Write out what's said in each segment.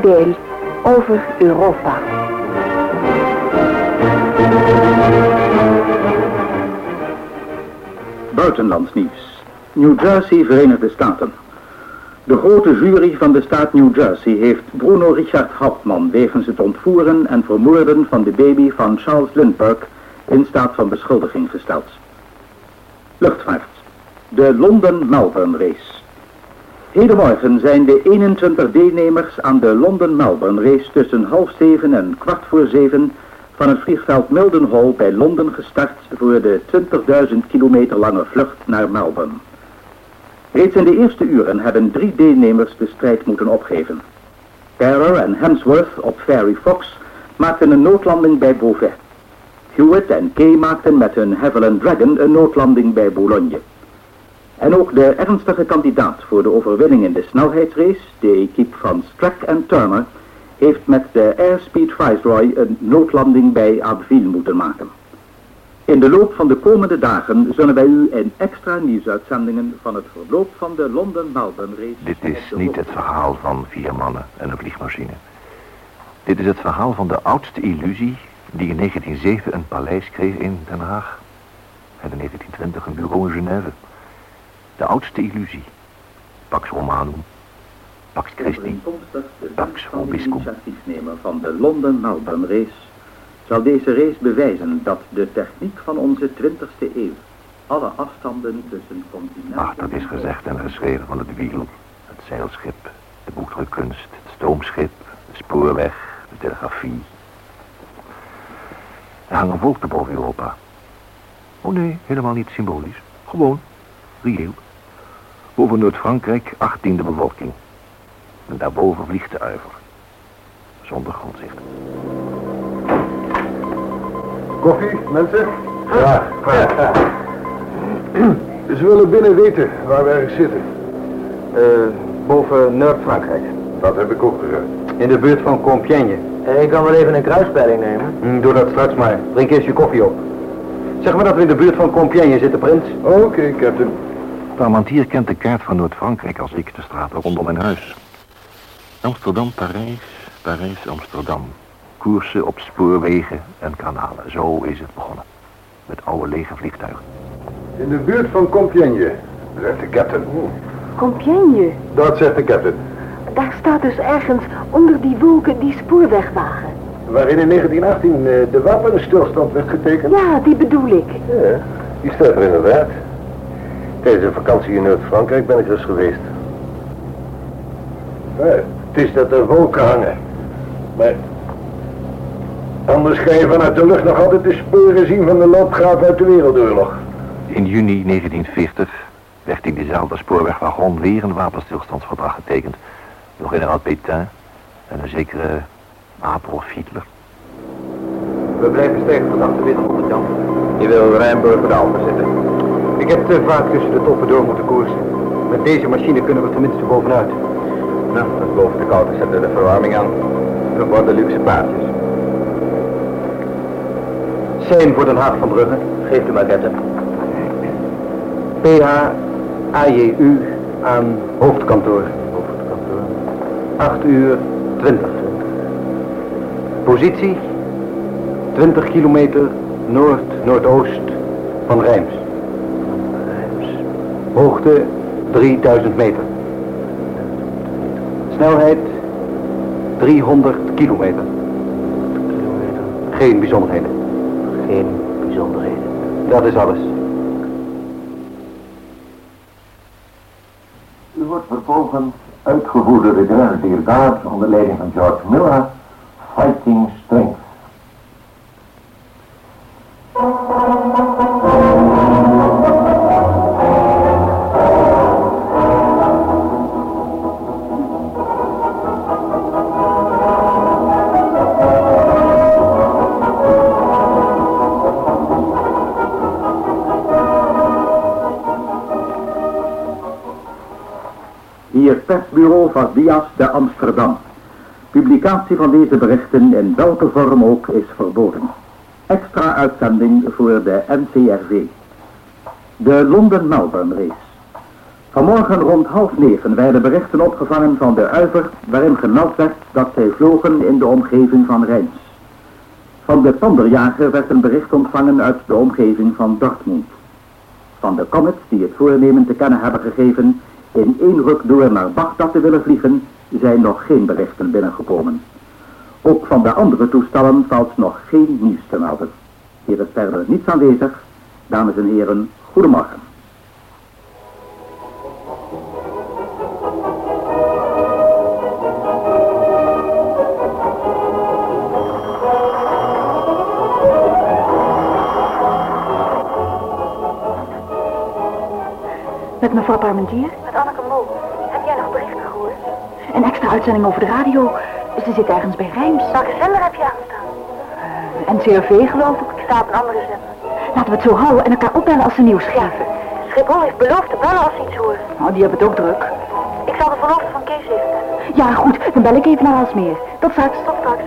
deel over Europa. Buitenlands nieuws. New Jersey, Verenigde Staten. De grote jury van de staat New Jersey heeft Bruno Richard Hauptmann wegens het ontvoeren en vermoorden van de baby van Charles Lindbergh in staat van beschuldiging gesteld. Luchtvaart. De London-Melbourne race. Hedenmorgen zijn de 21 deelnemers aan de London-Melbourne race tussen half zeven en kwart voor zeven van het vliegveld Mildenhall bij Londen gestart voor de 20.000 kilometer lange vlucht naar Melbourne. Reeds in de eerste uren hebben drie deelnemers de strijd moeten opgeven. Terror en Hemsworth op Fairy Fox maakten een noodlanding bij Beauvais. Hewitt en Kay maakten met hun Havilland Dragon een noodlanding bij Boulogne. En ook de ernstige kandidaat voor de overwinning in de snelheidsrace, de equipe van Strack en Turner, heeft met de Airspeed Viceroy een noodlanding bij Abbeville moeten maken. In de loop van de komende dagen zullen wij u in extra nieuwsuitzendingen van het verloop van de London-Melbourne race... Dit is niet het verhaal van vier mannen en een vliegmachine. Dit is het verhaal van de oudste illusie die in 1907 een paleis kreeg in Den Haag. En in 1920 een bureau in Genève. De oudste illusie. Pax Romanum. Pax Christi. Pax Vobiscum. nemen van de London-Melbourne race zal deze race bewijzen dat de techniek van onze 20e eeuw alle afstanden tussen continenten... Ach, dat is gezegd en geschreven van het wiel, het zeilschip, de boekdrukkunst, het stoomschip, de spoorweg, de telegrafie. Er hangen wolken boven Europa. Oh nee, helemaal niet symbolisch. Gewoon, reëel. Boven Noord-Frankrijk achttiende bevolking. En daarboven vliegt de uiver. Zonder grondzicht. Koffie, mensen? Ja. Ze willen binnen weten waar we ergens zitten. Uh, boven Noord-Frankrijk. Dat heb ik ook gezegd. In de buurt van Compiègne. Uh, ik kan wel even een kruispeiling nemen. Mm, doe dat straks maar. Drink eerst je koffie op. Zeg maar dat we in de buurt van Compiègne zitten, prins. Oké, okay, captain. Parmentier kent de kaart van Noord-Frankrijk als ik de straat rondom mijn huis. Amsterdam, Parijs, Parijs, Amsterdam. Koersen op spoorwegen en kanalen. Zo is het begonnen. Met oude lege vliegtuigen. In de buurt van Compiègne, zegt de captain. Compiègne? Dat zegt de captain. Daar staat dus ergens onder die wolken die spoorwegwagen. Waarin in 1918 uh, de wapenstilstand werd getekend? Ja, die bedoel ik. Ja, die staat er inderdaad. Tijdens een vakantie in Noord-Frankrijk ben ik dus geweest. Ja, het is dat er wolken hangen. Maar Anders ga je vanuit de lucht nog altijd de sporen zien van de loopgraaf uit de Wereldoorlog. In juni 1940 werd in diezelfde spoorwegwagon weer een wapenstilstandsverdrag getekend. Door generaal Pétain en een zekere Adolf Hitler. We blijven sterk vannacht de wind Jan. Je wil Rijnburg voor de Alpen zitten. Ik heb te vaak tussen de toppen door moeten koersen. Met deze machine kunnen we tenminste bovenuit. Nou, als boven te koud is, zetten we de verwarming aan. We worden luxe paardjes. Zijn voor Den Haag van Brugge. U maar, Captain. PH AJU aan hoofdkantoor. Hoofdkantoor. 8 uur 20. Positie 20 kilometer noord-noordoost van. Rijms. Hoogte 3000 meter. Snelheid 300 kilometer. Geen bijzonderheden geen bijzonderheden. Dat is alles. U wordt vervolgens uitgevoerd door de Grenadier onder leiding van George Miller, Fighting persbureau van Dias de Amsterdam. Publicatie van deze berichten in welke vorm ook is verboden. Extra uitzending voor de NCRV. De London-Melbourne race. Vanmorgen rond half negen werden berichten opgevangen van de Uiver waarin gemeld werd dat zij vlogen in de omgeving van Rijns. Van de panderjager werd een bericht ontvangen uit de omgeving van Dortmund. Van de Comets die het voornemen te kennen hebben gegeven in één ruk door naar Bagdad te willen vliegen, zijn nog geen berichten binnengekomen. Ook van de andere toestellen valt nog geen nieuws te melden. Hier is verder niets aanwezig. Dames en heren, goedemorgen. Met mevrouw Parmentier. Met Anneke Mol. Heb jij nog berichten gehoord? Een extra uitzending over de radio. Ze zit ergens bij Rijms. Welke zender heb je aanstaan? Uh, NCRV geloof ik. Ik sta op een andere zender. Laten we het zo houden en elkaar opbellen als ze nieuws geven. Schiphol heeft beloofd te bellen als ze iets horen. Nou, die hebben het ook druk. Ik zal de verloofde van Kees even bellen. Ja, goed. Dan bel ik even naar Alsmeer. Tot straks. Tot straks.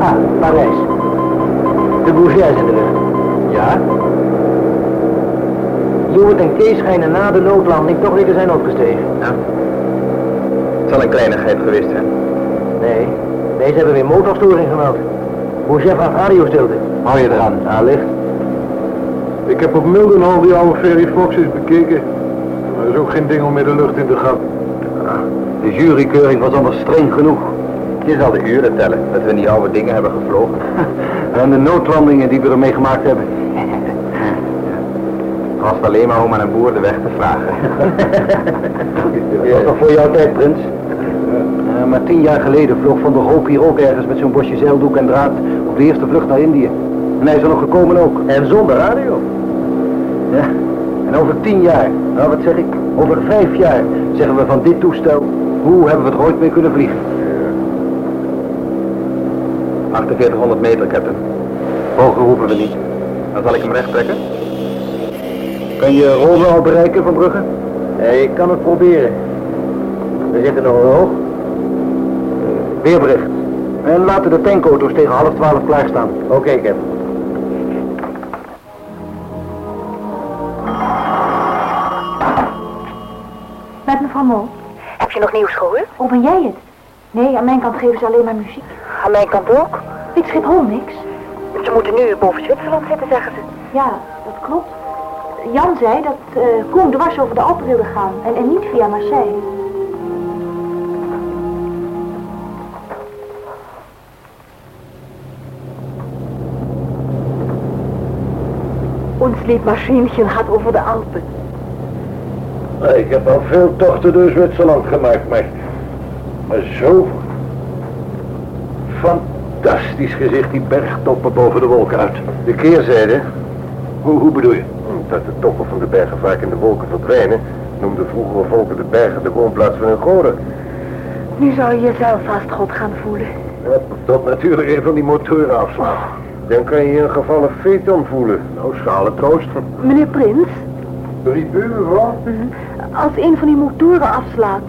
Ah, Parijs. De Bourget in de lucht. Ja? Joert en Kees schijnen na de noodlanding toch weer te zijn opgestegen. Ja. Het zal een kleinigheid geweest zijn. Nee, deze hebben weer motorstoring gemeld. Bourget van radiostilte. Hou je eraan. Ja, licht. Ik heb op Mildenhall die oude Ferry Foxes bekeken. Er is ook geen ding om met de lucht in te gaan. De jurykeuring was anders streng genoeg. Je zal de uren tellen dat we in die oude dingen hebben gevlogen. En de noodlandingen die we ermee gemaakt hebben. Het alleen maar om aan een boer de weg te vragen. Was nog voor jouw tijd, Prins. Ja, maar tien jaar geleden vloog Van der Hoop hier ook ergens met zo'n bosje zeildoek en draad op de eerste vlucht naar Indië. En hij is er nog gekomen ook. En zonder radio. Ja, en over tien jaar, nou wat zeg ik, over vijf jaar zeggen we van dit toestel, hoe hebben we het ooit mee kunnen vliegen? 4800 meter, captain. Hoger hoeven we niet. Dan zal ik hem recht trekken. Kan je Rome al bereiken van Brugge? Nee, ik kan het proberen. We zitten nog hoog. Weerbericht. En laten de tankauto's tegen half twaalf klaarstaan. Oké, okay. Met mevrouw Mol. Heb je nog nieuws gehoord? Hoe ben jij het? Nee, aan mijn kant geven ze alleen maar muziek. Aan mijn kant ook. Weet Schiphol niks? Ze moeten nu boven Zwitserland zitten, zeggen ze. Ja, dat klopt. Jan zei dat uh, Koen dwars over de Alpen wilde gaan en, en niet via Marseille. Ons Liebmaschinchen gaat over de Alpen. Ik heb al veel tochten door Zwitserland gemaakt, maar, maar zo fantastisch gezicht die bergtoppen boven de wolken uit. De keerzijde? Hoe, hoe bedoel je? Dat de toppen van de bergen vaak in de wolken verdwijnen, noemden vroegere volken de bergen de woonplaats van hun goden. Nu zou je jezelf vast God gaan voelen. Ja, tot natuurlijk een van die motoren afslaat. Dan kan je een geval een feton voelen. Nou, schalen troost. Meneer Prins, Drie uur, hoor. als een van die motoren afslaat.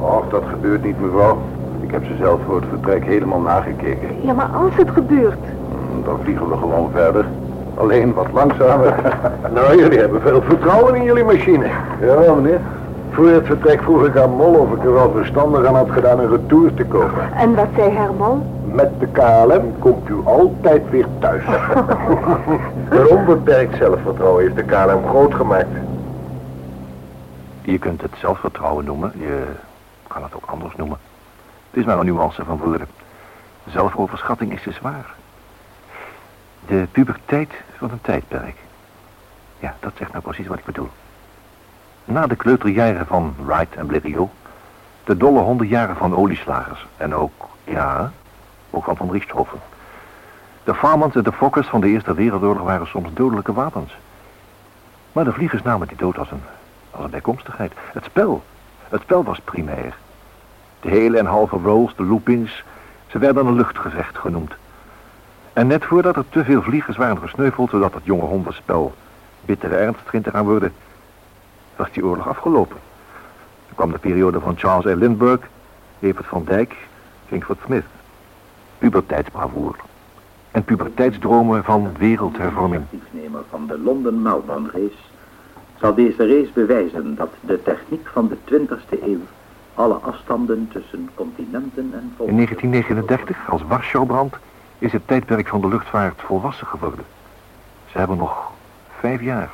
Och, dat gebeurt niet, mevrouw. Ik heb ze zelf voor het vertrek helemaal nagekeken. Ja, maar als het gebeurt. Dan vliegen we gewoon verder. Alleen wat langzamer. nou, jullie hebben veel vertrouwen in jullie machine. Ja, meneer. Voor het vertrek vroeg ik aan Mol of ik er wel verstandig aan had gedaan een retour te kopen. En wat zei Herman? Met de KLM komt u altijd weer thuis. een onbeperkt zelfvertrouwen heeft de KLM groot gemaakt. Je kunt het zelfvertrouwen noemen, je kan het ook anders noemen. Het is maar een nuance van woorden. Zelfoverschatting is te zwaar. De puberteit van een tijdperk. Ja, dat zegt nou precies wat ik bedoel. Na de kleuterjaren van Wright en Blériot, de dolle hondenjaren van olieslagers en ook, ja, ook van Van Richthofen. De Farmans en de Fokkers van de Eerste Wereldoorlog waren soms dodelijke wapens. Maar de vliegers namen die dood als een, als een bijkomstigheid. Het spel, het spel was primair. De hele en halve rolls, de loopings, ze werden een luchtgevecht genoemd. En net voordat er te veel vliegers waren gesneuveld, zodat het jonge hondenspel bittere ernst ging te gaan worden, was die oorlog afgelopen. Er kwam de periode van Charles A. Lindbergh, Evert van Dijk, Kingsford Smith. Pubertijdsbravoer. en puberteitsdromen van wereldhervorming. Initiatiefnemer van de London Melbourne Race zal deze race bewijzen dat de techniek van de 20e eeuw alle afstanden tussen continenten en volken... In 1939, als Warschaubrand, is het tijdperk van de luchtvaart volwassen geworden. Ze hebben nog vijf jaar.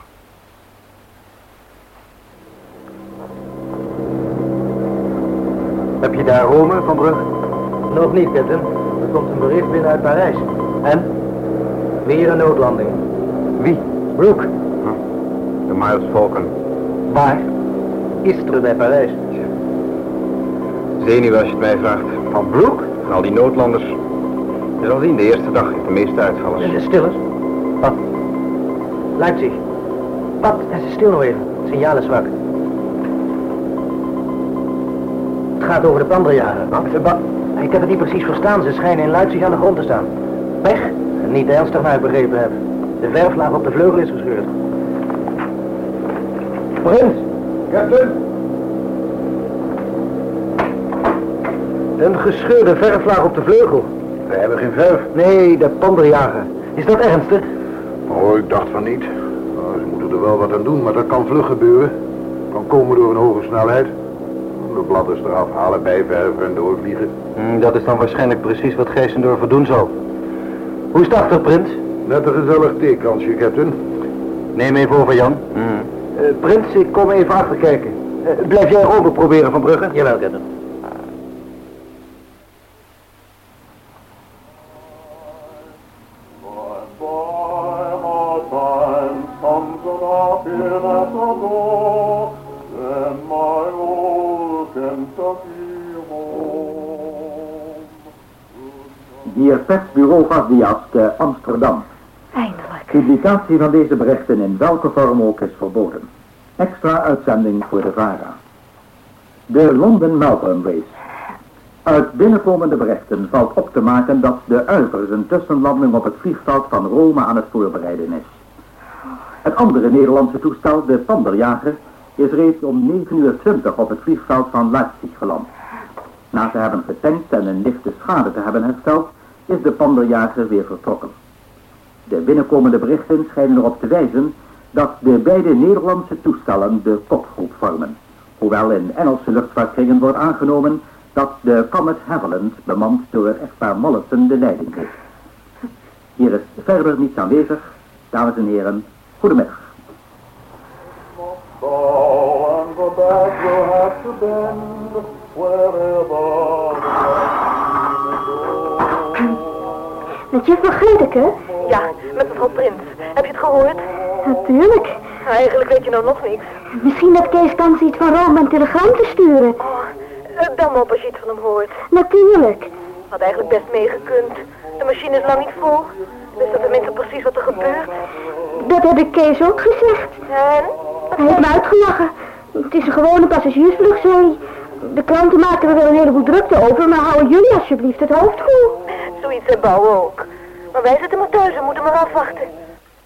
Heb je daar Rome, Van Brugge? Nog niet, Captain. Er komt een bericht binnen uit Parijs. En? Weer een noodlanding. Wie? Brooke. De Miles Falcon. Waar? Gisteren bij Parijs. Zenuw als je het mij vraagt. Van Brooke? Van al die noodlanders. Je zal zien, de eerste dag heeft de meeste uitvallers. Ja, stil eens. Wat? Leipzig. Wat? Stil nou even. Signaal is zwak. Het gaat over de panderjaren. Wat? Wat? Ik heb het niet precies verstaan. Ze schijnen in Leipzig aan de grond te staan. Weg? Niet ernstig naar ik begrepen heb. De verflaag op de vleugel is gescheurd. Prins! Captain? Een gescheurde verflaag op de vleugel. We hebben geen verf. Nee, de panderjager. Is dat ernstig? Oh, ik dacht van niet. Nou, ze moeten er wel wat aan doen, maar dat kan vlug gebeuren. Kan komen door een hoge snelheid. De bladders eraf halen, bijverven en doorvliegen. Hm, dat is dan waarschijnlijk precies wat Geisendorfer doen zal. Hoe is het achter, prins? Net een gezellig theekansje, captain. Neem even over, Jan. Eh, prins, ik kom even achter kijken. Eh, blijf jij Rome proberen, Van Brugge? Jawel, captain. Hier persbureau te Amsterdam. Eindelijk. Publicatie van deze berichten in welke vorm ook is verboden. Extra uitzending voor de VARA. De London Melbourne Race. Uit binnenkomende berichten valt op te maken dat de Uivers een tussenlanding op het vliegveld van Rome aan het voorbereiden is. Het andere Nederlandse toestel, de Panderjager, is reeds om 9 uur 20 op het vliegveld van Leipzig geland. Na te hebben getankt en een lichte schade te hebben hersteld, is de Panderjager weer vertrokken. De binnenkomende berichten schijnen erop te wijzen dat de beide Nederlandse toestellen de kopgroep vormen. Hoewel in Engelse luchtvaartkringen wordt aangenomen dat de Comet Havilland bemand door echtpaar Mollison de leiding heeft. Hier is verder niets aanwezig. Dames en heren, goedemiddag. Back will have to bend wherever Met juffrouw? Ja, met mevrouw Prins. Heb je het gehoord? Natuurlijk. Eigenlijk weet je nou nog niks. Misschien dat Kees kans iets van Rome een telegram te sturen. Oh, eh, bel me op als je iets van hem hoort. Natuurlijk. Had eigenlijk best meegekund. De machine is lang niet vol. Wist dat tenminste precies wat er gebeurt. Dat heb ik Kees ook gezegd. En? Hij heeft me uitgelachen. Het is een gewone passagiersvlucht, hij. De klanten maken er wel een heleboel drukte over, maar houden jullie alsjeblieft het hoofd koel. Zoiets hebben we ook. Maar wij zitten maar thuis en moeten maar afwachten.